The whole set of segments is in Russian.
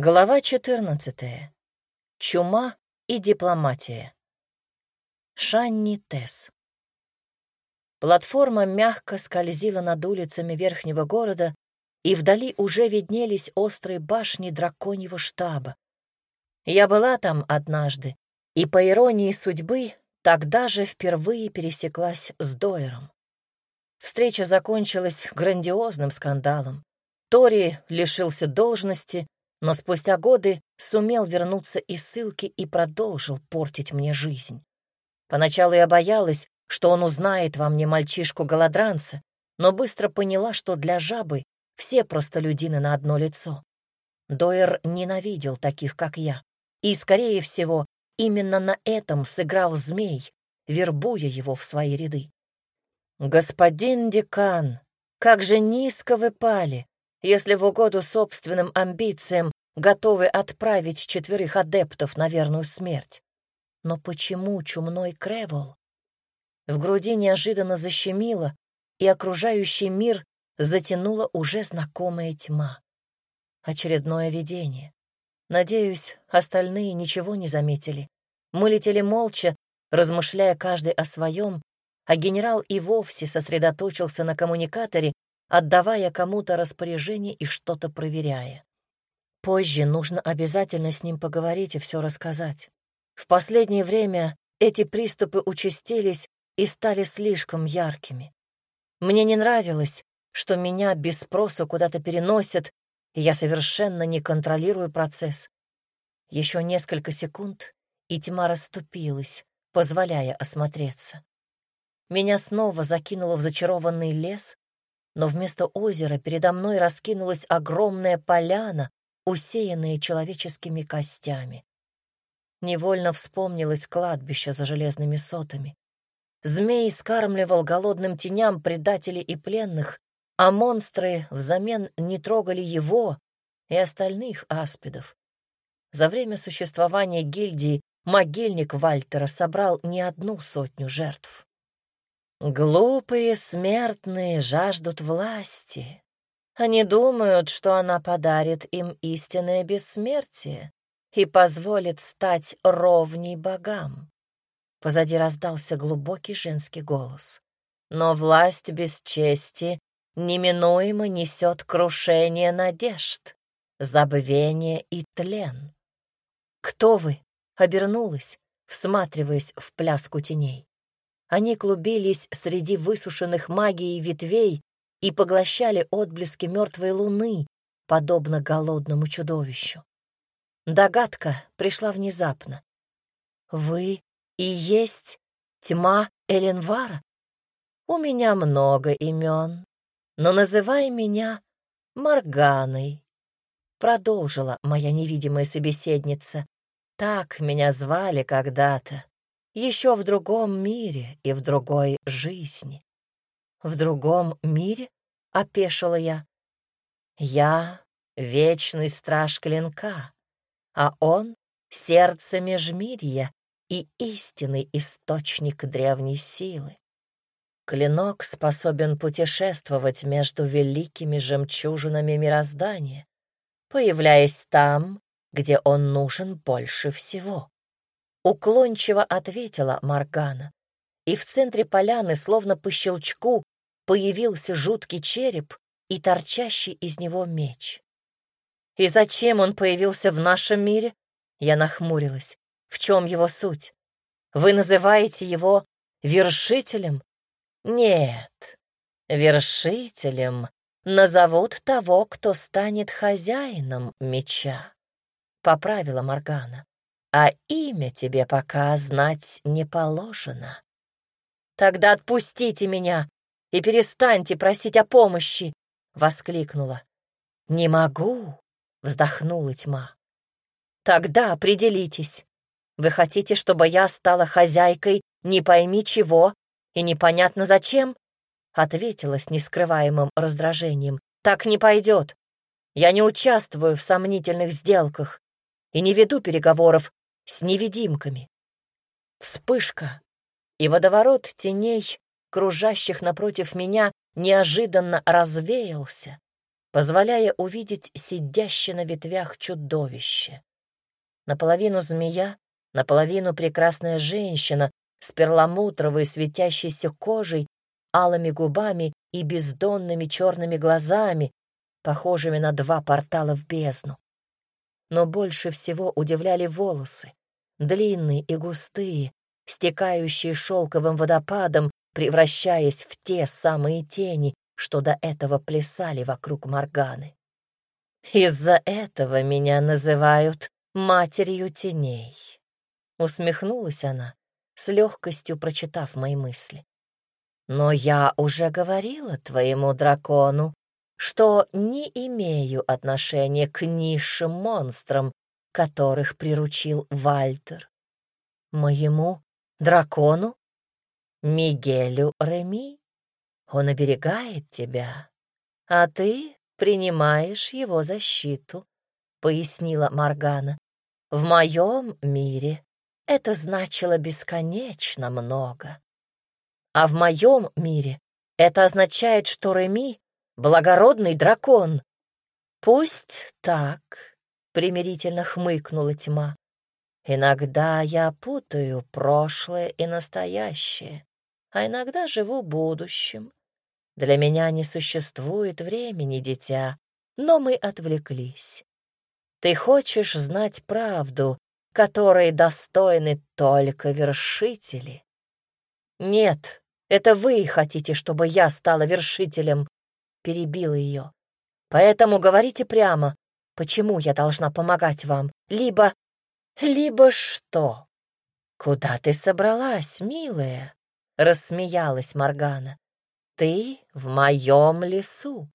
Глава 14. Чума и дипломатия. Шанни Тесс. Платформа мягко скользила над улицами верхнего города, и вдали уже виднелись острые башни драконьего штаба. Я была там однажды, и, по иронии судьбы, тогда же впервые пересеклась с Дойером. Встреча закончилась грандиозным скандалом. Тори лишился должности — но спустя годы сумел вернуться из ссылки и продолжил портить мне жизнь. Поначалу я боялась, что он узнает во мне мальчишку-голодранца, но быстро поняла, что для жабы все простолюдины на одно лицо. Дойер ненавидел таких, как я, и, скорее всего, именно на этом сыграл змей, вербуя его в свои ряды. «Господин декан, как же низко вы пали, если в угоду собственным амбициям готовы отправить четверых адептов на верную смерть. Но почему чумной Кревел? В груди неожиданно защемило, и окружающий мир затянула уже знакомая тьма. Очередное видение. Надеюсь, остальные ничего не заметили. Мы летели молча, размышляя каждый о своем, а генерал и вовсе сосредоточился на коммуникаторе, отдавая кому-то распоряжение и что-то проверяя. Позже нужно обязательно с ним поговорить и все рассказать. В последнее время эти приступы участились и стали слишком яркими. Мне не нравилось, что меня без спросу куда-то переносят, и я совершенно не контролирую процесс. Еще несколько секунд, и тьма расступилась, позволяя осмотреться. Меня снова закинуло в зачарованный лес, но вместо озера передо мной раскинулась огромная поляна, усеянная человеческими костями. Невольно вспомнилось кладбище за железными сотами. Змей скармливал голодным теням предателей и пленных, а монстры взамен не трогали его и остальных аспидов. За время существования гильдии могильник Вальтера собрал не одну сотню жертв. Глупые смертные жаждут власти. Они думают, что она подарит им истинное бессмертие и позволит стать ровней богам. Позади раздался глубокий женский голос. Но власть без чести неминуемо несет крушение надежд, забвение и тлен. «Кто вы?» — обернулась, всматриваясь в пляску теней. Они клубились среди высушенных магией ветвей и поглощали отблески мертвой луны, подобно голодному чудовищу. Догадка пришла внезапно. «Вы и есть тьма Эленвара? У меня много имен, но называй меня Морганой», — продолжила моя невидимая собеседница. «Так меня звали когда-то, еще в другом мире и в другой жизни. В другом мире? — опешила я. Я — вечный страж клинка, а он — сердце межмирья и истинный источник древней силы. Клинок способен путешествовать между великими жемчужинами мироздания, появляясь там, где он нужен больше всего. Уклончиво ответила Маргана, и в центре поляны, словно по щелчку, появился жуткий череп и торчащий из него меч. «И зачем он появился в нашем мире?» Я нахмурилась. «В чем его суть? Вы называете его вершителем?» «Нет, вершителем назовут того, кто станет хозяином меча», — поправила Моргана а имя тебе пока знать не положено. Тогда отпустите меня и перестаньте просить о помощи, — воскликнула. Не могу, — вздохнула тьма. Тогда определитесь. Вы хотите, чтобы я стала хозяйкой не пойми чего и непонятно зачем? Ответила с нескрываемым раздражением. Так не пойдет. Я не участвую в сомнительных сделках и не веду переговоров с невидимками. Вспышка, и водоворот теней, кружащих напротив меня, неожиданно развеялся, позволяя увидеть сидящее на ветвях чудовище. Наполовину змея, наполовину прекрасная женщина с перламутровой светящейся кожей, алыми губами и бездонными черными глазами, похожими на два портала в бездну. Но больше всего удивляли волосы, длинные и густые, стекающие шелковым водопадом, превращаясь в те самые тени, что до этого плясали вокруг Морганы. «Из-за этого меня называют матерью теней», — усмехнулась она, с легкостью прочитав мои мысли. «Но я уже говорила твоему дракону, что не имею отношения к низшим монстрам, которых приручил Вальтер. Моему дракону? Мигелю Реми? Он оберегает тебя, а ты принимаешь его защиту, — пояснила Маргана. В моем мире это значило бесконечно много. А в моем мире это означает, что Реми благородный дракон. Пусть так, примирительно хмыкнула тьма. Иногда я путаю прошлое и настоящее, а иногда живу будущим. Для меня не существует времени, дитя, но мы отвлеклись. Ты хочешь знать правду, которой достойны только вершители? Нет, это вы хотите, чтобы я стала вершителем, перебила ее. «Поэтому говорите прямо, почему я должна помогать вам, либо... либо что?» «Куда ты собралась, милая?» — рассмеялась Моргана. «Ты в моем лесу.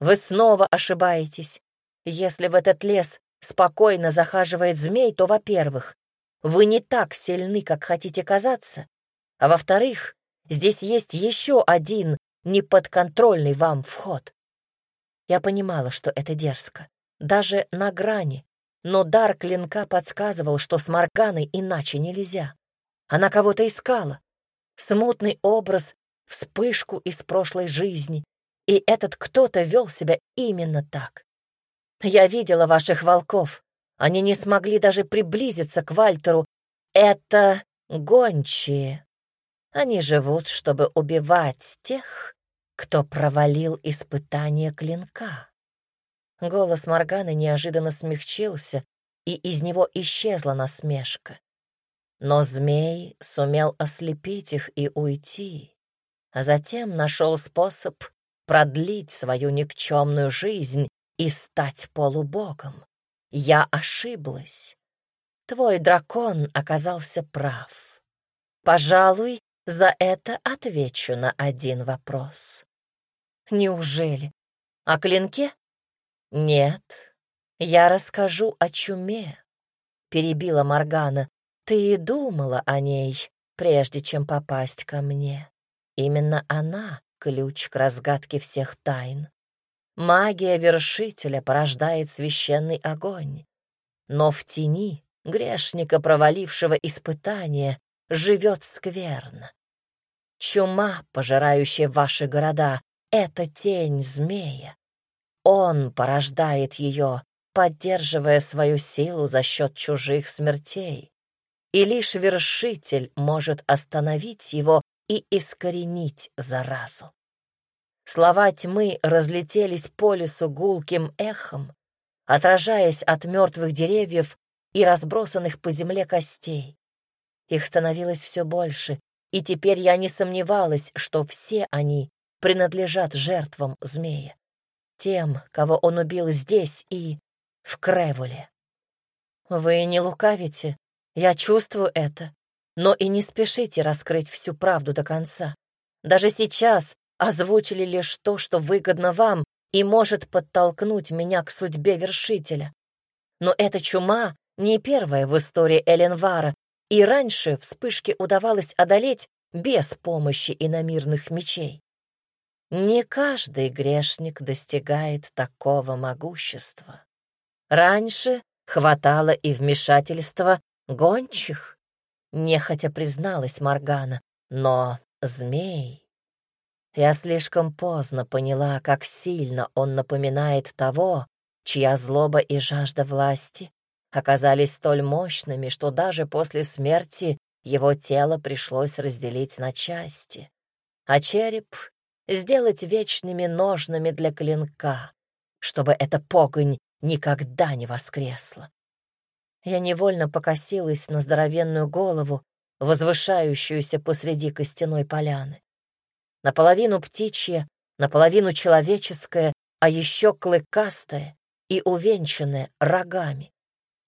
Вы снова ошибаетесь. Если в этот лес спокойно захаживает змей, то, во-первых, вы не так сильны, как хотите казаться, а во-вторых, здесь есть еще один неподконтрольный вам вход. Я понимала, что это дерзко, даже на грани, но дар клинка подсказывал, что с Морганой иначе нельзя. Она кого-то искала. Смутный образ, вспышку из прошлой жизни, и этот кто-то вел себя именно так. Я видела ваших волков. Они не смогли даже приблизиться к Вальтеру. Это гончие. Они живут, чтобы убивать тех, кто провалил испытание клинка. Голос Морганы неожиданно смягчился, и из него исчезла насмешка. Но змей сумел ослепить их и уйти, а затем нашел способ продлить свою никчемную жизнь и стать полубогом. Я ошиблась. Твой дракон оказался прав. Пожалуй, за это отвечу на один вопрос. Неужели? О клинке? Нет. Я расскажу о чуме, перебила Маргана. Ты и думала о ней, прежде чем попасть ко мне. Именно она — ключ к разгадке всех тайн. Магия вершителя порождает священный огонь. Но в тени грешника, провалившего испытание, живет скверно. Чума, пожирающая ваши города, — это тень змея. Он порождает ее, поддерживая свою силу за счет чужих смертей. И лишь вершитель может остановить его и искоренить заразу. Слова тьмы разлетелись по лесу гулким эхом, отражаясь от мертвых деревьев и разбросанных по земле костей. Их становилось все больше, и теперь я не сомневалась, что все они принадлежат жертвам змея, тем, кого он убил здесь и в Кревуле. Вы не лукавите, я чувствую это, но и не спешите раскрыть всю правду до конца. Даже сейчас озвучили лишь то, что выгодно вам и может подтолкнуть меня к судьбе вершителя. Но эта чума не первая в истории Эленвара, и раньше вспышки удавалось одолеть без помощи иномирных мечей. Не каждый грешник достигает такого могущества. Раньше хватало и вмешательства гончих, нехотя призналась Моргана, но змей... Я слишком поздно поняла, как сильно он напоминает того, чья злоба и жажда власти оказались столь мощными, что даже после смерти его тело пришлось разделить на части, а череп сделать вечными ножными для клинка, чтобы эта погонь никогда не воскресла. Я невольно покосилась на здоровенную голову, возвышающуюся посреди костяной поляны. Наполовину птичья, наполовину человеческое, а еще клыкастое и увенчанное рогами.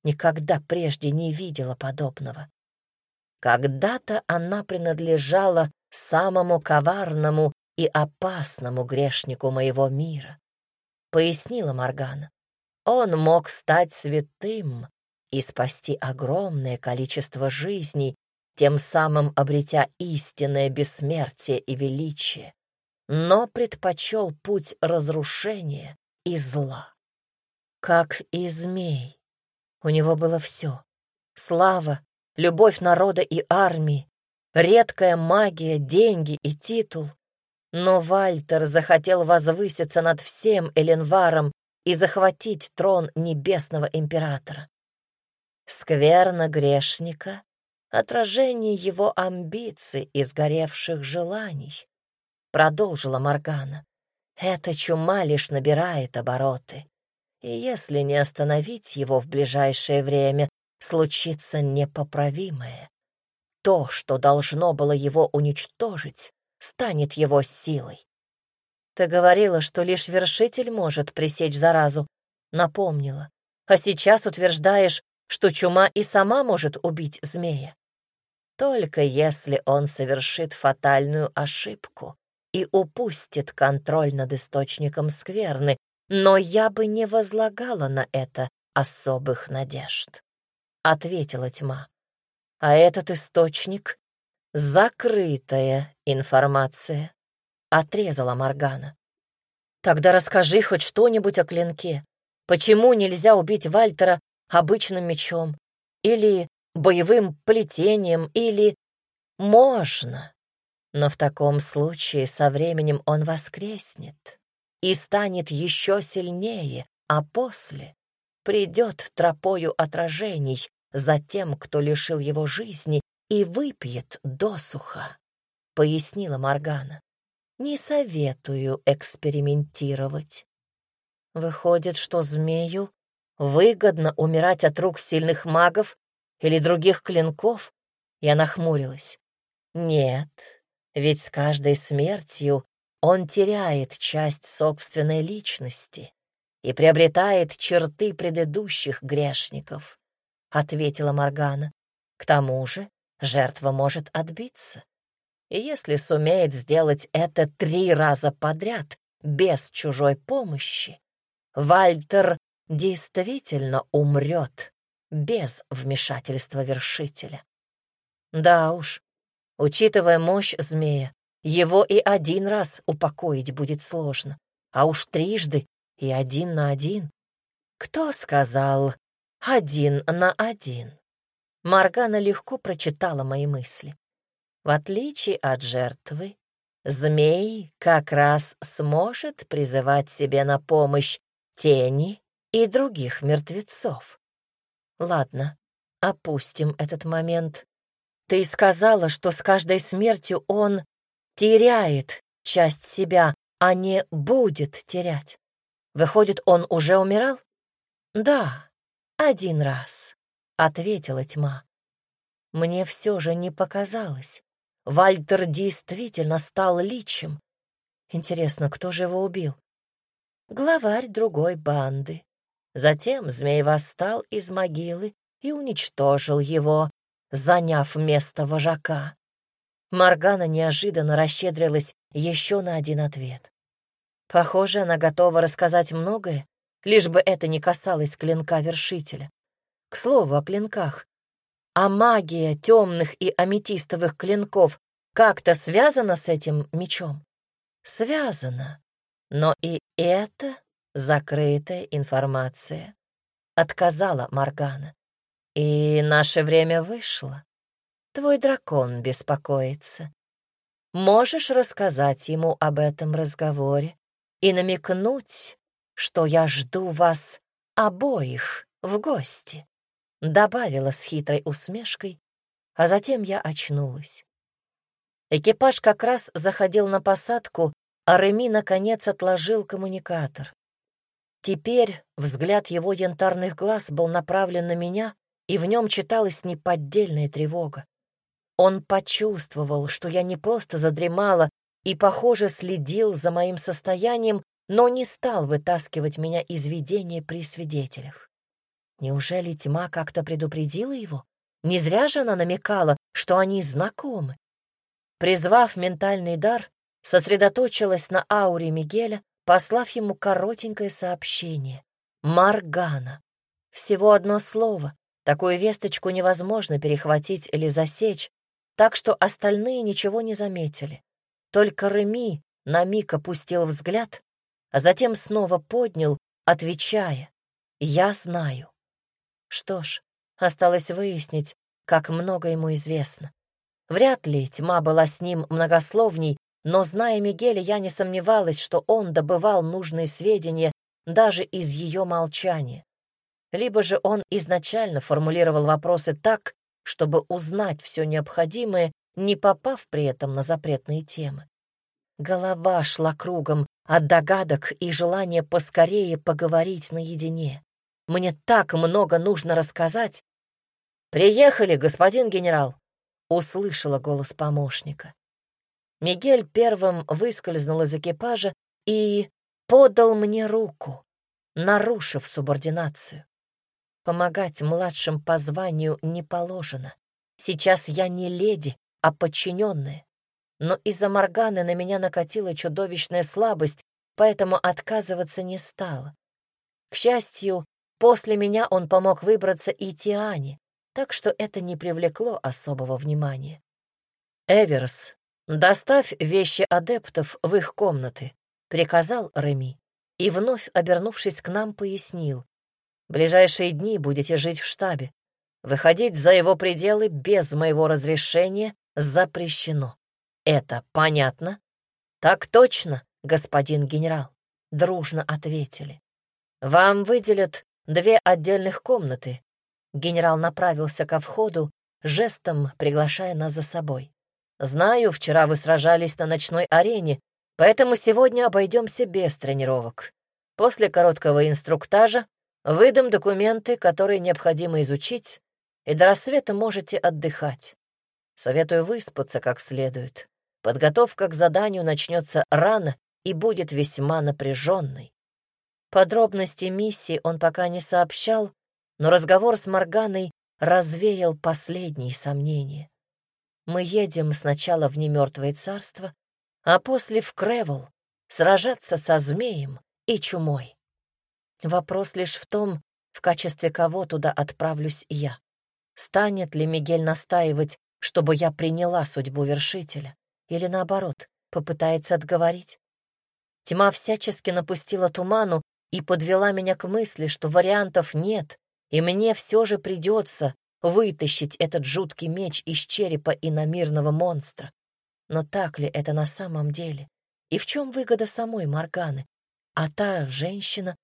Никогда прежде не видела подобного. Когда-то она принадлежала самому коварному и опасному грешнику моего мира, — пояснила Моргана. Он мог стать святым и спасти огромное количество жизней, тем самым обретя истинное бессмертие и величие, но предпочел путь разрушения и зла. Как и змей, у него было все — слава, любовь народа и армии, редкая магия, деньги и титул. Но Вальтер захотел возвыситься над всем Эленваром и захватить трон небесного императора. Скверно грешника — отражение его амбиций и сгоревших желаний, продолжила Моргана. Эта чума лишь набирает обороты, и если не остановить его в ближайшее время, случится непоправимое. То, что должно было его уничтожить, станет его силой. Ты говорила, что лишь вершитель может пресечь заразу, напомнила. А сейчас утверждаешь, что чума и сама может убить змея. Только если он совершит фатальную ошибку и упустит контроль над источником скверны, но я бы не возлагала на это особых надежд, — ответила тьма. А этот источник — закрытая информация, — отрезала Моргана. Тогда расскажи хоть что-нибудь о клинке. Почему нельзя убить Вальтера обычным мечом, или боевым плетением, или... Можно, но в таком случае со временем он воскреснет и станет еще сильнее, а после придет тропою отражений за тем, кто лишил его жизни, и выпьет досуха, — пояснила Моргана. Не советую экспериментировать. Выходит, что змею выгодно умирать от рук сильных магов или других клинков? Я нахмурилась. Нет, ведь с каждой смертью он теряет часть собственной личности и приобретает черты предыдущих грешников, — ответила Моргана. К тому же жертва может отбиться. И если сумеет сделать это три раза подряд, без чужой помощи, Вальтер действительно умрет без вмешательства вершителя. Да уж, учитывая мощь змея, его и один раз упокоить будет сложно, а уж трижды и один на один. Кто сказал «один на один»? Маргана легко прочитала мои мысли. В отличие от жертвы, змей как раз сможет призывать себе на помощь тени и других мертвецов. Ладно, опустим этот момент. Ты сказала, что с каждой смертью он теряет часть себя, а не будет терять. Выходит, он уже умирал? Да, один раз, — ответила тьма. Мне все же не показалось. Вальтер действительно стал личем. Интересно, кто же его убил? Главарь другой банды. Затем змей восстал из могилы и уничтожил его, заняв место вожака. Маргана неожиданно расщедрилась еще на один ответ. Похоже, она готова рассказать многое, лишь бы это не касалось клинка вершителя. К слову о клинках. А магия темных и аметистовых клинков как-то связана с этим мечом? Связана. Но и это закрытая информация. Отказала Маргана. И наше время вышло. Твой дракон беспокоится. можешь рассказать ему об этом разговоре и намекнуть, что я жду вас обоих в гости», — добавила с хитрой усмешкой, а затем я очнулась. Экипаж как раз заходил на посадку, а Реми, наконец, отложил коммуникатор. Теперь взгляд его янтарных глаз был направлен на меня, и в нем читалась неподдельная тревога. Он почувствовал, что я не просто задремала и, похоже, следил за моим состоянием, но не стал вытаскивать меня из видения при свидетелях. Неужели тьма как-то предупредила его? Не зря же она намекала, что они знакомы. Призвав ментальный дар, сосредоточилась на ауре Мигеля, послав ему коротенькое сообщение. «Маргана». Всего одно слово. Такую весточку невозможно перехватить или засечь, так что остальные ничего не заметили. Только Реми на миг опустил взгляд, а затем снова поднял, отвечая «Я знаю». Что ж, осталось выяснить, как много ему известно. Вряд ли тьма была с ним многословней, но, зная Мигеля, я не сомневалась, что он добывал нужные сведения даже из ее молчания. Либо же он изначально формулировал вопросы так, чтобы узнать все необходимое, не попав при этом на запретные темы. Голова шла кругом от догадок и желания поскорее поговорить наедине. Мне так много нужно рассказать. «Приехали, господин генерал!» — услышала голос помощника. Мигель первым выскользнул из экипажа и подал мне руку, нарушив субординацию. Помогать младшим по званию не положено. Сейчас я не леди, а подчиненная. Но из-за Морганы на меня накатила чудовищная слабость, поэтому отказываться не стала. К счастью, после меня он помог выбраться и Тиане, так что это не привлекло особого внимания. «Эверс, доставь вещи адептов в их комнаты», — приказал Реми, и, вновь обернувшись к нам, пояснил ближайшие дни будете жить в штабе. Выходить за его пределы без моего разрешения запрещено. Это понятно? Так точно, господин генерал, дружно ответили. Вам выделят две отдельных комнаты. Генерал направился ко входу, жестом приглашая нас за собой. Знаю, вчера вы сражались на ночной арене, поэтому сегодня обойдемся без тренировок. После короткого инструктажа Выдам документы, которые необходимо изучить, и до рассвета можете отдыхать. Советую выспаться как следует. Подготовка к заданию начнется рано и будет весьма напряженной. Подробности миссии он пока не сообщал, но разговор с Морганой развеял последние сомнения. Мы едем сначала в немертвое царство, а после в Кревел сражаться со змеем и чумой. Вопрос лишь в том, в качестве кого туда отправлюсь я. Станет ли Мигель настаивать, чтобы я приняла судьбу вершителя, или наоборот, попытается отговорить? Тьма всячески напустила туману и подвела меня к мысли, что вариантов нет, и мне все же придется вытащить этот жуткий меч из черепа иномирного монстра. Но так ли это на самом деле? И в чем выгода самой Морганы? А та женщина,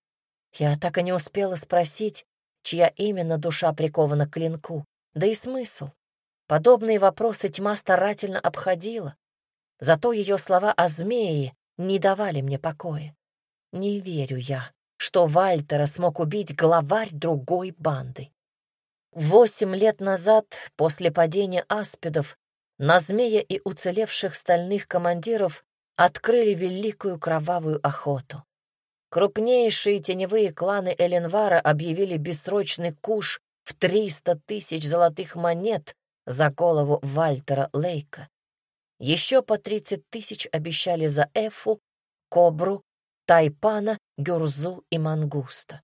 я так и не успела спросить, чья именно душа прикована к клинку. Да и смысл. Подобные вопросы тьма старательно обходила. Зато ее слова о змее не давали мне покоя. Не верю я, что Вальтера смог убить главарь другой банды. Восемь лет назад, после падения аспидов, на змея и уцелевших стальных командиров открыли великую кровавую охоту. Крупнейшие теневые кланы Эленвара объявили бессрочный куш в 300 тысяч золотых монет за голову Вальтера Лейка. Еще по 30 тысяч обещали за Эфу, Кобру, Тайпана, Гюрзу и Мангуста.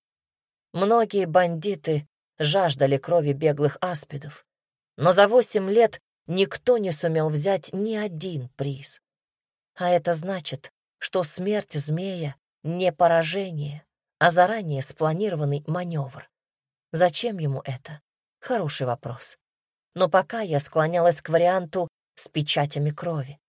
Многие бандиты жаждали крови беглых аспидов, но за восемь лет никто не сумел взять ни один приз. А это значит, что смерть змея не поражение, а заранее спланированный маневр. Зачем ему это? Хороший вопрос. Но пока я склонялась к варианту с печатями крови.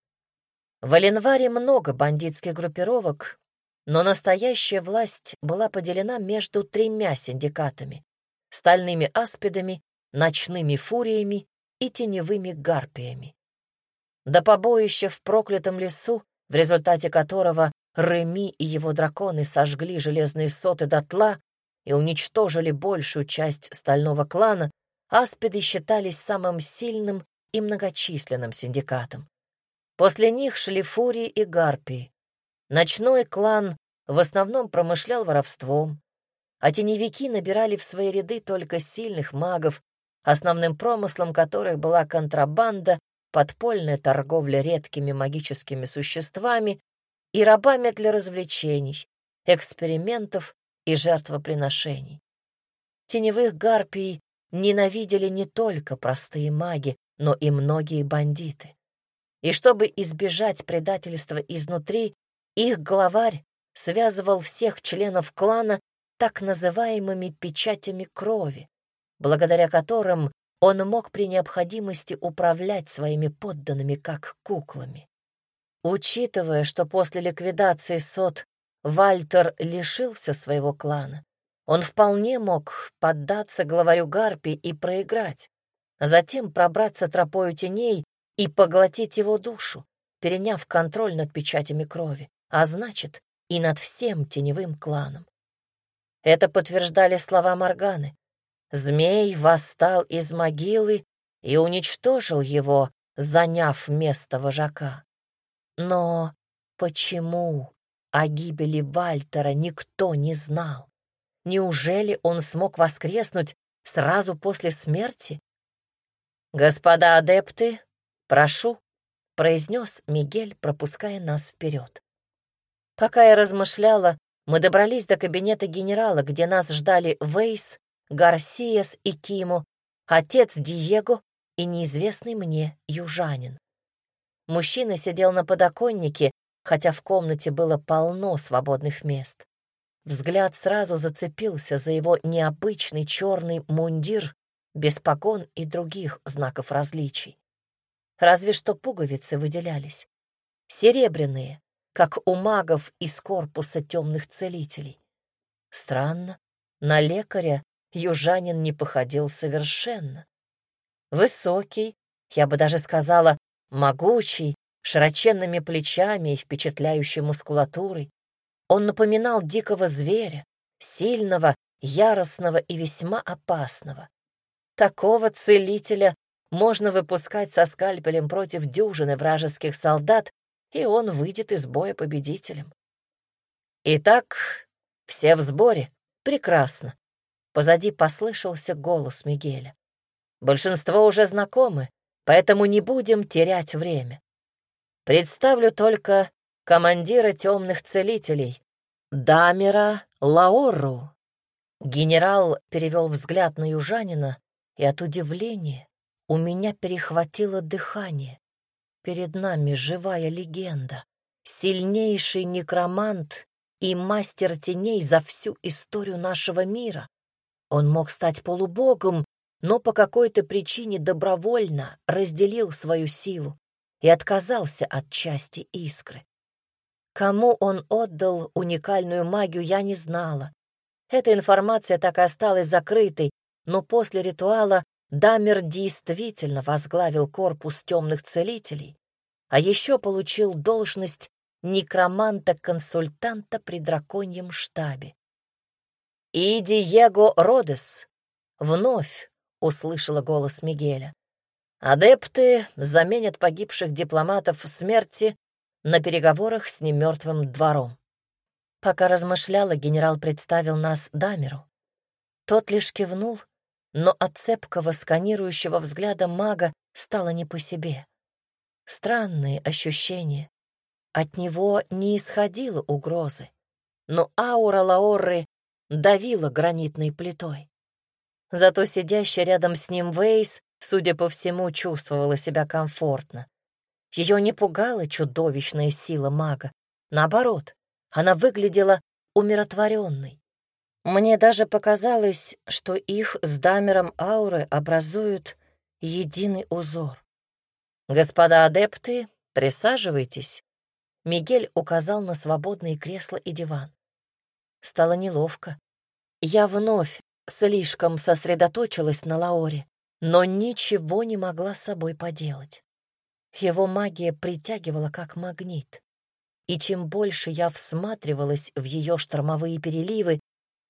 В Оленваре много бандитских группировок, но настоящая власть была поделена между тремя синдикатами — стальными аспидами, ночными фуриями и теневыми гарпиями. До побоища в проклятом лесу, в результате которого Реми и его драконы сожгли железные соты дотла и уничтожили большую часть стального клана, аспиды считались самым сильным и многочисленным синдикатом. После них шли фурии и гарпии. Ночной клан в основном промышлял воровством, а теневики набирали в свои ряды только сильных магов, основным промыслом которых была контрабанда, подпольная торговля редкими магическими существами и рабами для развлечений, экспериментов и жертвоприношений. Теневых гарпий ненавидели не только простые маги, но и многие бандиты. И чтобы избежать предательства изнутри, их главарь связывал всех членов клана так называемыми печатями крови, благодаря которым он мог при необходимости управлять своими подданными как куклами. Учитывая, что после ликвидации сот Вальтер лишился своего клана, он вполне мог поддаться главарю Гарпи и проиграть, а затем пробраться тропою теней и поглотить его душу, переняв контроль над печатями крови, а значит, и над всем теневым кланом. Это подтверждали слова Морганы. Змей восстал из могилы и уничтожил его, заняв место вожака. Но почему о гибели Вальтера никто не знал? Неужели он смог воскреснуть сразу после смерти? «Господа адепты, прошу», — произнес Мигель, пропуская нас вперед. Пока я размышляла, мы добрались до кабинета генерала, где нас ждали Вейс, Гарсиас и Киму, отец Диего и неизвестный мне южанин. Мужчина сидел на подоконнике, хотя в комнате было полно свободных мест. Взгляд сразу зацепился за его необычный черный мундир без погон и других знаков различий. Разве что пуговицы выделялись. Серебряные, как у магов из корпуса темных целителей. Странно, на лекаря южанин не походил совершенно. Высокий, я бы даже сказала, могучий, широченными плечами и впечатляющей мускулатурой. Он напоминал дикого зверя, сильного, яростного и весьма опасного. Такого целителя можно выпускать со скальпелем против дюжины вражеских солдат и он выйдет из боя победителем. Итак, все в сборе. Прекрасно. Позади послышался голос Мигеля. Большинство уже знакомы, поэтому не будем терять время. Представлю только командира темных целителей, Дамера Лаору. Генерал перевел взгляд на южанина, и от удивления у меня перехватило дыхание. Перед нами живая легенда, сильнейший некромант и мастер теней за всю историю нашего мира. Он мог стать полубогом, но по какой-то причине добровольно разделил свою силу и отказался от части искры. Кому он отдал уникальную магию, я не знала. Эта информация так и осталась закрытой, но после ритуала Дамер действительно возглавил корпус темных целителей, а еще получил должность некроманта-консультанта при драконьем штабе. «И Диего Родес!» — вновь услышала голос Мигеля. «Адепты заменят погибших дипломатов смерти на переговорах с немертвым двором». Пока размышляла, генерал представил нас Дамеру. Тот лишь кивнул — но от цепкого сканирующего взгляда мага стало не по себе. Странные ощущения. От него не исходило угрозы, но аура Лаоры давила гранитной плитой. Зато сидящая рядом с ним Вейс, судя по всему, чувствовала себя комфортно. Ее не пугала чудовищная сила мага. Наоборот, она выглядела умиротворенной. Мне даже показалось, что их с Дамером ауры образуют единый узор. «Господа адепты, присаживайтесь», Мигель указал на свободные кресла и диван. Стало неловко. Я вновь слишком сосредоточилась на Лаоре, но ничего не могла с собой поделать. Его магия притягивала как магнит. И чем больше я всматривалась в ее штормовые переливы,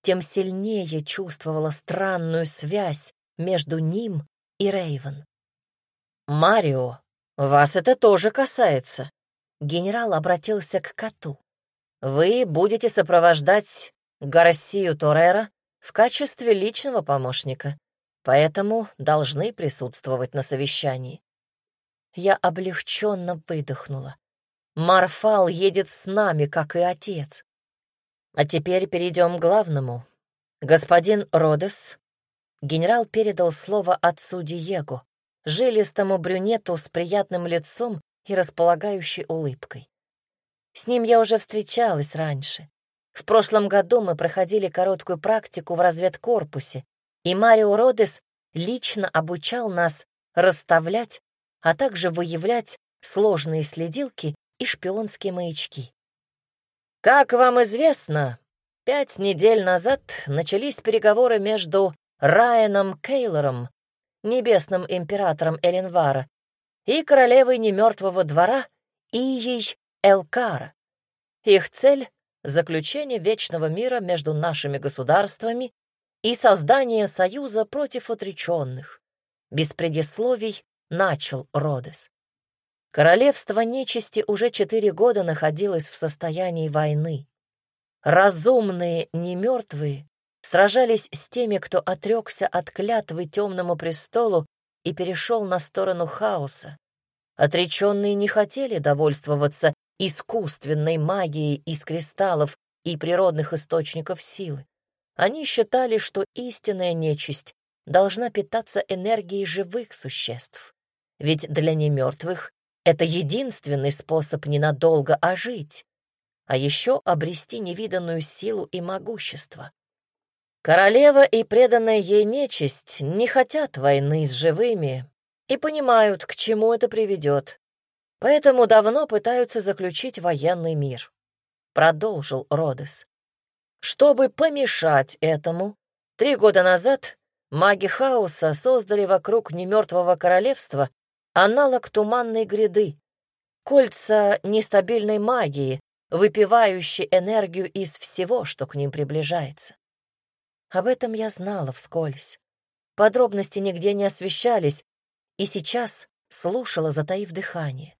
тем сильнее чувствовала странную связь между ним и Рейвен. «Марио, вас это тоже касается», — генерал обратился к коту. «Вы будете сопровождать Гарсию Торрера в качестве личного помощника, поэтому должны присутствовать на совещании». Я облегченно выдохнула. Марфал едет с нами, как и отец. А теперь перейдем к главному. Господин Родес, генерал передал слово отцу Диего, жилистому брюнету с приятным лицом и располагающей улыбкой. С ним я уже встречалась раньше. В прошлом году мы проходили короткую практику в разведкорпусе, и Марио Родес лично обучал нас расставлять, а также выявлять сложные следилки и шпионские маячки. Как вам известно, пять недель назад начались переговоры между Райаном Кейлором небесным императором Эленвара, и королевой немертвого двора Ией Элкара. Их цель — заключение вечного мира между нашими государствами и создание союза против отреченных. Без предисловий начал Родес. Королевство нечисти уже четыре года находилось в состоянии войны. Разумные, немертвые сражались с теми, кто отрекся от клятвы темному престолу и перешел на сторону хаоса. Отреченные не хотели довольствоваться искусственной магией из кристаллов и природных источников силы. Они считали, что истинная нечисть должна питаться энергией живых существ. Ведь для немертвых это единственный способ ненадолго ожить, а еще обрести невиданную силу и могущество. Королева и преданная ей нечисть не хотят войны с живыми и понимают, к чему это приведет. Поэтому давно пытаются заключить военный мир. Продолжил Родес. Чтобы помешать этому, три года назад маги хаоса создали вокруг немертвого королевства аналог туманной гряды, кольца нестабильной магии, выпивающей энергию из всего, что к ним приближается. Об этом я знала вскользь. Подробности нигде не освещались, и сейчас слушала, затаив дыхание.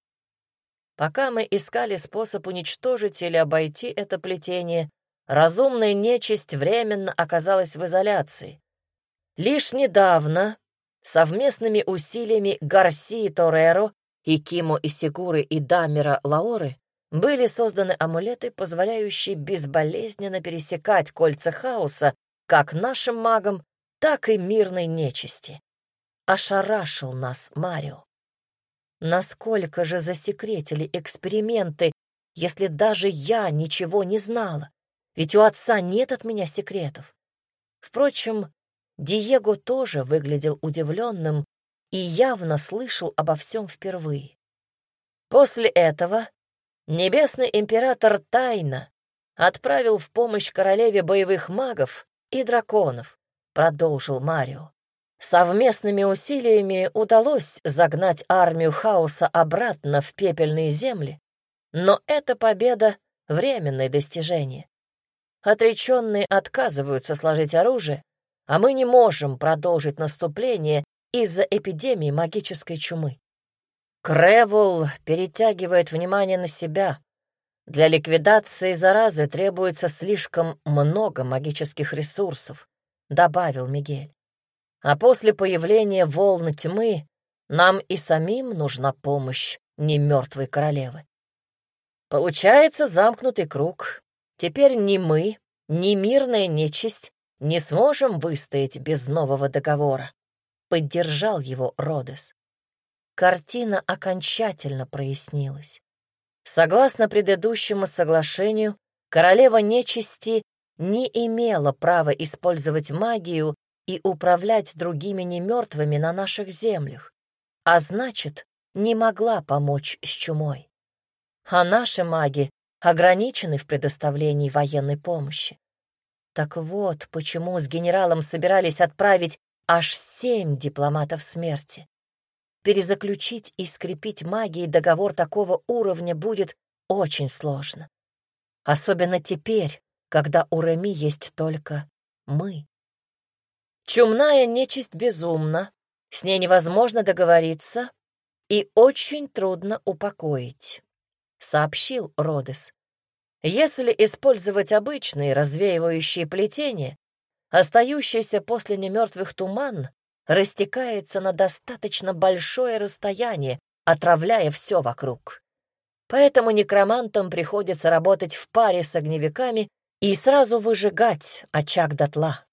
Пока мы искали способ уничтожить или обойти это плетение, разумная нечисть временно оказалась в изоляции. Лишь недавно совместными усилиями Гарсии Тореро и Кимо Исигуры и Дамира Лаоры были созданы амулеты, позволяющие безболезненно пересекать кольца хаоса как нашим магам, так и мирной нечисти. Ошарашил нас Марио. Насколько же засекретили эксперименты, если даже я ничего не знала? Ведь у отца нет от меня секретов. Впрочем, Диего тоже выглядел удивленным и явно слышал обо всем впервые. После этого небесный император тайно отправил в помощь королеве боевых магов и драконов», — продолжил Марио. Совместными усилиями удалось загнать армию хаоса обратно в пепельные земли, но эта победа — временное достижение. Отреченные отказываются сложить оружие, а мы не можем продолжить наступление из-за эпидемии магической чумы. Кревул перетягивает внимание на себя, для ликвидации заразы требуется слишком много магических ресурсов, добавил Мигель. А после появления волны тьмы нам и самим нужна помощь немертвой королевы. Получается замкнутый круг. Теперь ни мы, ни мирная нечисть не сможем выстоять без нового договора. Поддержал его Родес. Картина окончательно прояснилась. Согласно предыдущему соглашению, королева нечисти не имела права использовать магию и управлять другими немертвыми на наших землях, а значит, не могла помочь с чумой. а наши маги ограничены в предоставлении военной помощи. Так вот, почему с генералом собирались отправить аж семь дипломатов смерти. Перезаключить и скрепить магией договор такого уровня будет очень сложно. Особенно теперь, когда у Реми есть только мы. Чумная нечисть безумна, с ней невозможно договориться и очень трудно упокоить, — сообщил Родес. Если использовать обычные развеивающие плетения, остающийся после немертвых туман растекается на достаточно большое расстояние, отравляя все вокруг. Поэтому некромантам приходится работать в паре с огневиками и сразу выжигать очаг дотла.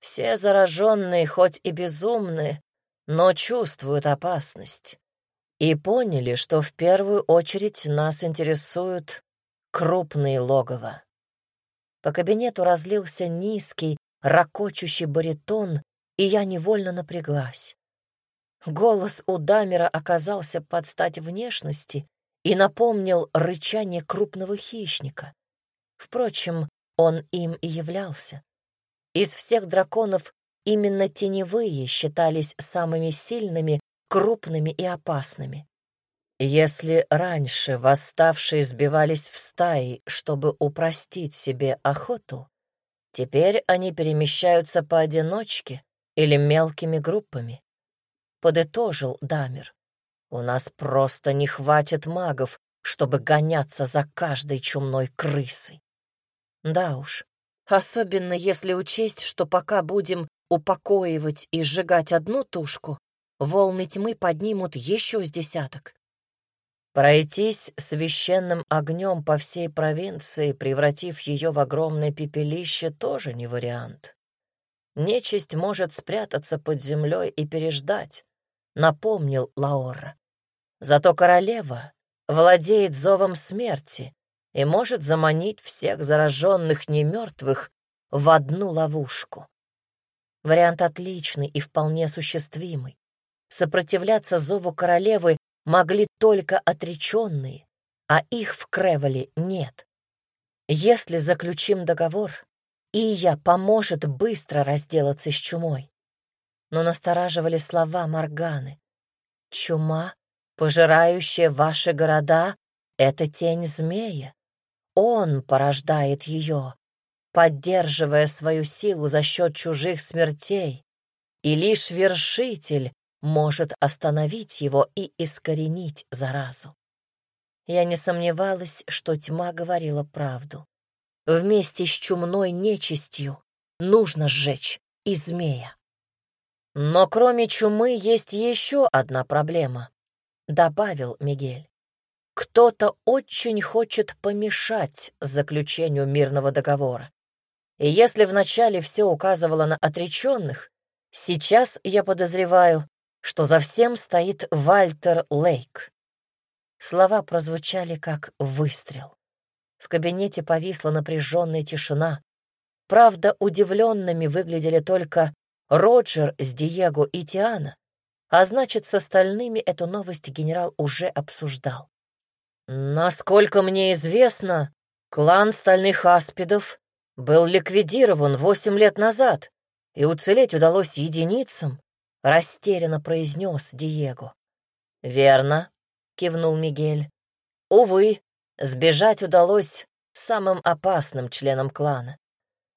Все зараженные, хоть и безумные, но чувствуют опасность. И поняли, что в первую очередь нас интересуют крупные логово. По кабинету разлился низкий, ракочущий баритон, и я невольно напряглась. Голос у Дамера оказался под стать внешности и напомнил рычание крупного хищника. Впрочем, он им и являлся. Из всех драконов именно теневые считались самыми сильными, крупными и опасными. Если раньше восставшие сбивались в стаи, чтобы упростить себе охоту, теперь они перемещаются поодиночке или мелкими группами. Подытожил Дамер. У нас просто не хватит магов, чтобы гоняться за каждой чумной крысой. Да уж, особенно если учесть, что пока будем упокоивать и сжигать одну тушку, волны тьмы поднимут еще с десяток. Пройтись священным огнем по всей провинции, превратив ее в огромное пепелище, тоже не вариант. Нечисть может спрятаться под землей и переждать, напомнил Лаора. Зато королева владеет зовом смерти и может заманить всех зараженных немертвых в одну ловушку. Вариант отличный и вполне осуществимый. Сопротивляться зову королевы могли только отреченные, а их в Кревеле нет. Если заключим договор, Ия поможет быстро разделаться с чумой. Но настораживали слова Морганы. Чума, пожирающая ваши города, — это тень змея. Он порождает ее, поддерживая свою силу за счет чужих смертей. И лишь вершитель может остановить его и искоренить заразу. Я не сомневалась, что тьма говорила правду. Вместе с чумной нечистью нужно сжечь и змея. Но кроме чумы есть еще одна проблема, добавил Мигель. Кто-то очень хочет помешать заключению мирного договора. И если вначале все указывало на отреченных, сейчас, я подозреваю, что за всем стоит Вальтер Лейк. Слова прозвучали как выстрел. В кабинете повисла напряженная тишина. Правда, удивленными выглядели только Роджер с Диего и Тиана, а значит, с остальными эту новость генерал уже обсуждал. Насколько мне известно, клан Стальных Аспидов был ликвидирован восемь лет назад, и уцелеть удалось единицам, — растерянно произнес Диего. «Верно», — кивнул Мигель. «Увы, сбежать удалось самым опасным членам клана.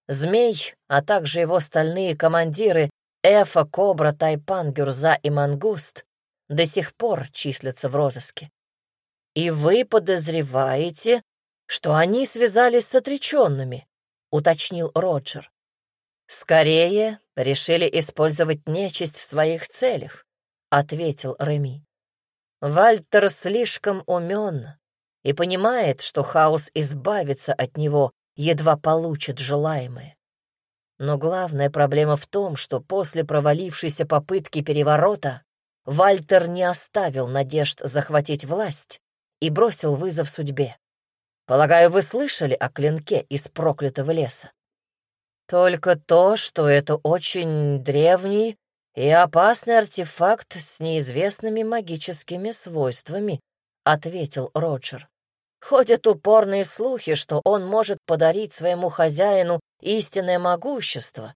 Змей, а также его стальные командиры Эфа, Кобра, Тайпан, Гюрза и Мангуст до сих пор числятся в розыске. И вы подозреваете, что они связались с отреченными, уточнил Роджер. Скорее, решили использовать нечисть в своих целях, ответил Реми. Вальтер слишком умен и понимает, что хаос избавится от него, едва получит желаемое. Но главная проблема в том, что после провалившейся попытки переворота Вальтер не оставил надежд захватить власть и бросил вызов судьбе. Полагаю, вы слышали о клинке из проклятого леса? Только то, что это очень древний и опасный артефакт с неизвестными магическими свойствами, ответил Роджер. Ходят упорные слухи, что он может подарить своему хозяину истинное могущество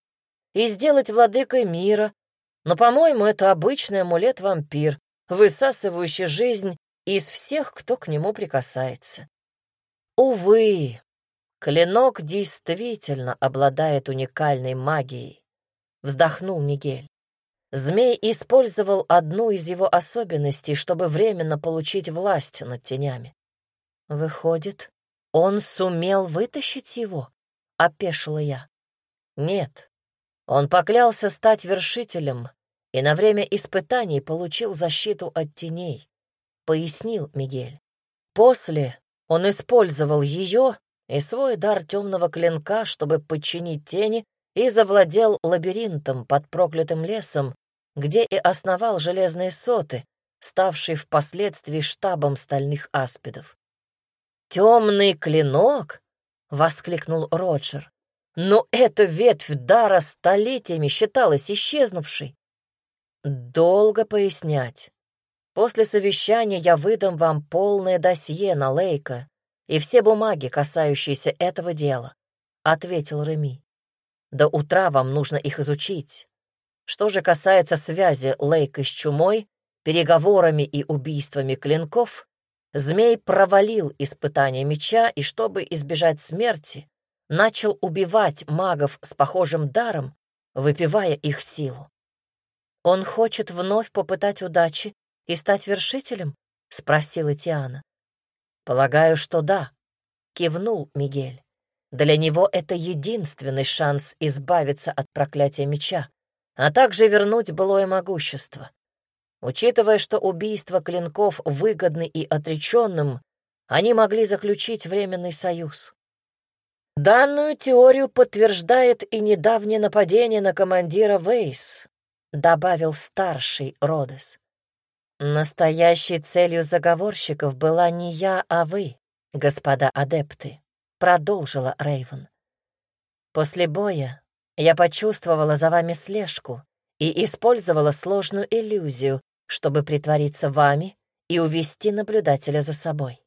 и сделать владыкой мира, но, по-моему, это обычный амулет-вампир, высасывающий жизнь из всех, кто к нему прикасается. Увы, клинок действительно обладает уникальной магией, вздохнул Мигель. Змей использовал одну из его особенностей, чтобы временно получить власть над тенями. Выходит, он сумел вытащить его? Опешила я. Нет. Он поклялся стать вершителем и на время испытаний получил защиту от теней, пояснил Мигель. После он использовал ее и свой дар темного клинка, чтобы подчинить тени, и завладел лабиринтом под проклятым лесом, где и основал железные соты, ставший впоследствии штабом стальных аспидов. «Темный клинок?» — воскликнул Роджер. «Но эта ветвь дара столетиями считалась исчезнувшей». «Долго пояснять. После совещания я выдам вам полное досье на Лейка и все бумаги, касающиеся этого дела», — ответил Реми. «До утра вам нужно их изучить. Что же касается связи Лейка с чумой, переговорами и убийствами клинков, Змей провалил испытание меча и, чтобы избежать смерти, начал убивать магов с похожим даром, выпивая их силу. «Он хочет вновь попытать удачи и стать вершителем?» — спросила Тиана. «Полагаю, что да», — кивнул Мигель. «Для него это единственный шанс избавиться от проклятия меча, а также вернуть былое могущество. Учитывая, что убийство клинков выгодны и отреченным, они могли заключить временный союз. Данную теорию подтверждает и недавнее нападение на командира Вейс, добавил старший Родес. Настоящей целью заговорщиков была не я, а вы, господа адепты, продолжила Рейвен. После боя я почувствовала за вами слежку и использовала сложную иллюзию, чтобы притвориться вами и увести наблюдателя за собой.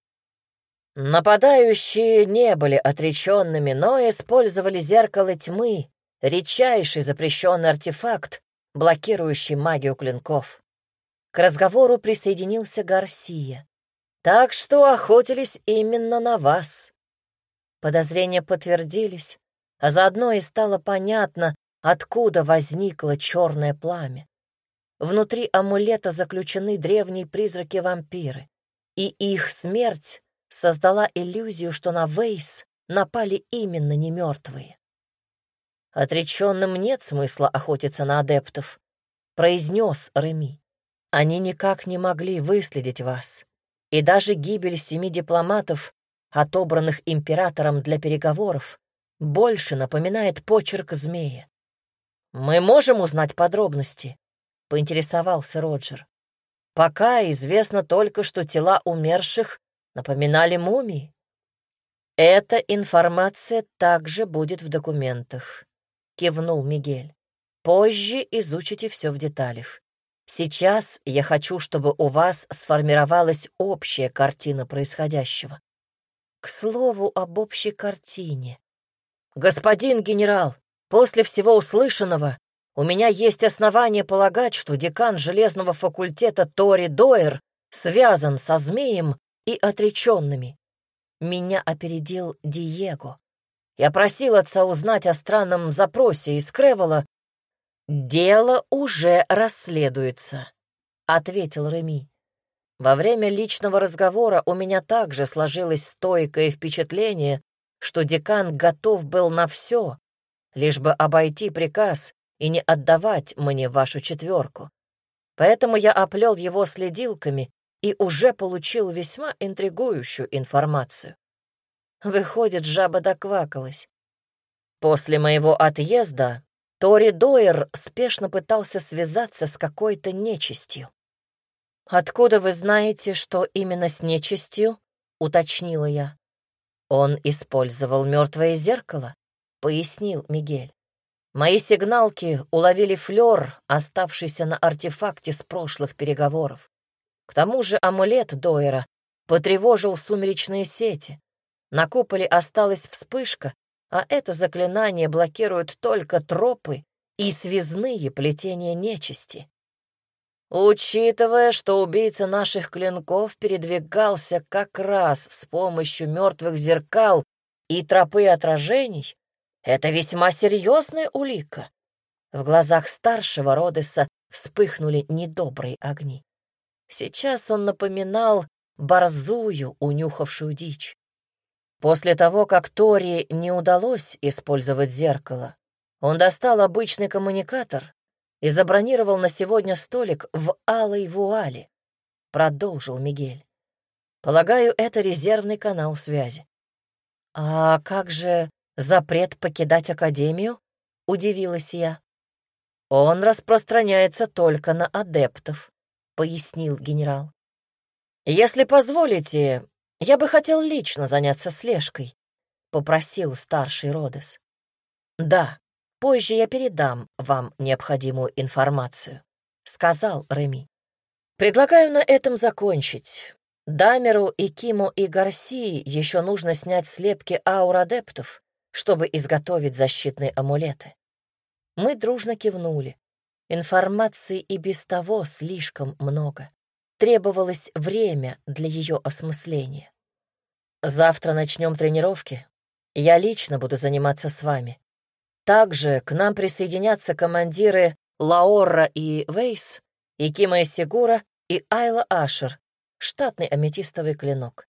Нападающие не были отреченными, но использовали зеркало тьмы, редчайший запрещенный артефакт, блокирующий магию клинков. К разговору присоединился Гарсия. Так что охотились именно на вас. Подозрения подтвердились, а заодно и стало понятно, откуда возникло черное пламя. Внутри амулета заключены древние призраки-вампиры, и их смерть создала иллюзию, что на Вейс напали именно немертвые. «Отреченным нет смысла охотиться на адептов», — произнес Реми. «Они никак не могли выследить вас, и даже гибель семи дипломатов, отобранных императором для переговоров, больше напоминает почерк змея. Мы можем узнать подробности?» поинтересовался Роджер. Пока известно только, что тела умерших напоминали мумии. Эта информация также будет в документах, кивнул Мигель. Позже изучите все в деталях. Сейчас я хочу, чтобы у вас сформировалась общая картина происходящего. К слову об общей картине. Господин генерал, после всего услышанного у меня есть основания полагать, что декан железного факультета Тори Дойер связан со змеем и отреченными. Меня опередил Диего. Я просил отца узнать о странном запросе из Кревела. «Дело уже расследуется», — ответил Реми. Во время личного разговора у меня также сложилось стойкое впечатление, что декан готов был на все, лишь бы обойти приказ и не отдавать мне вашу четверку. Поэтому я оплел его следилками и уже получил весьма интригующую информацию. Выходит, жаба доквакалась. После моего отъезда Тори Дойер спешно пытался связаться с какой-то нечистью. «Откуда вы знаете, что именно с нечистью?» — уточнила я. «Он использовал мертвое зеркало», — пояснил Мигель. Мои сигналки уловили флёр, оставшийся на артефакте с прошлых переговоров. К тому же амулет Дойера потревожил сумеречные сети. На куполе осталась вспышка, а это заклинание блокирует только тропы и связные плетения нечисти. Учитывая, что убийца наших клинков передвигался как раз с помощью мертвых зеркал и тропы отражений, это весьма серьезная улика. В глазах старшего Родеса вспыхнули недобрые огни. Сейчас он напоминал борзую, унюхавшую дичь. После того, как Тори не удалось использовать зеркало, он достал обычный коммуникатор и забронировал на сегодня столик в алой вуале. Продолжил Мигель. Полагаю, это резервный канал связи. А как же запрет покидать Академию? Удивилась я. Он распространяется только на адептов, пояснил генерал. Если позволите, я бы хотел лично заняться слежкой, попросил старший Родес. Да, Позже я передам вам необходимую информацию», — сказал Реми. «Предлагаю на этом закончить. Дамеру и Киму и Гарсии еще нужно снять слепки аурадептов, чтобы изготовить защитные амулеты». Мы дружно кивнули. Информации и без того слишком много. Требовалось время для ее осмысления. «Завтра начнем тренировки. Я лично буду заниматься с вами», также к нам присоединятся командиры Лаорра и Вейс, и Кима Сигура и Айла Ашер, штатный аметистовый клинок.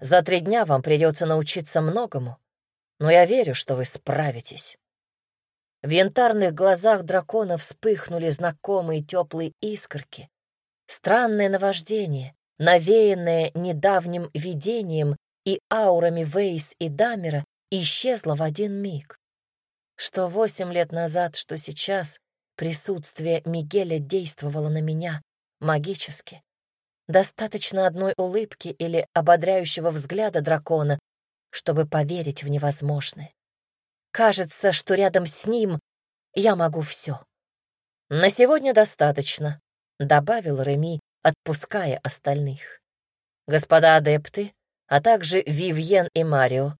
За три дня вам придется научиться многому, но я верю, что вы справитесь. В янтарных глазах дракона вспыхнули знакомые теплые искорки. Странное наваждение, навеянное недавним видением и аурами Вейс и Дамера, исчезло в один миг что восемь лет назад, что сейчас присутствие Мигеля действовало на меня магически. Достаточно одной улыбки или ободряющего взгляда дракона, чтобы поверить в невозможное. Кажется, что рядом с ним я могу все. «На сегодня достаточно», — добавил Реми, отпуская остальных. «Господа адепты, а также Вивьен и Марио,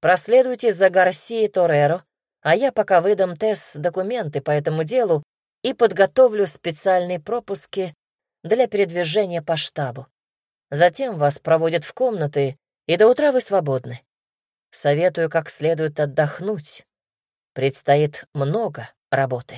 проследуйте за Гарсией Тореро а я пока выдам Тесс документы по этому делу и подготовлю специальные пропуски для передвижения по штабу. Затем вас проводят в комнаты, и до утра вы свободны. Советую как следует отдохнуть. Предстоит много работы.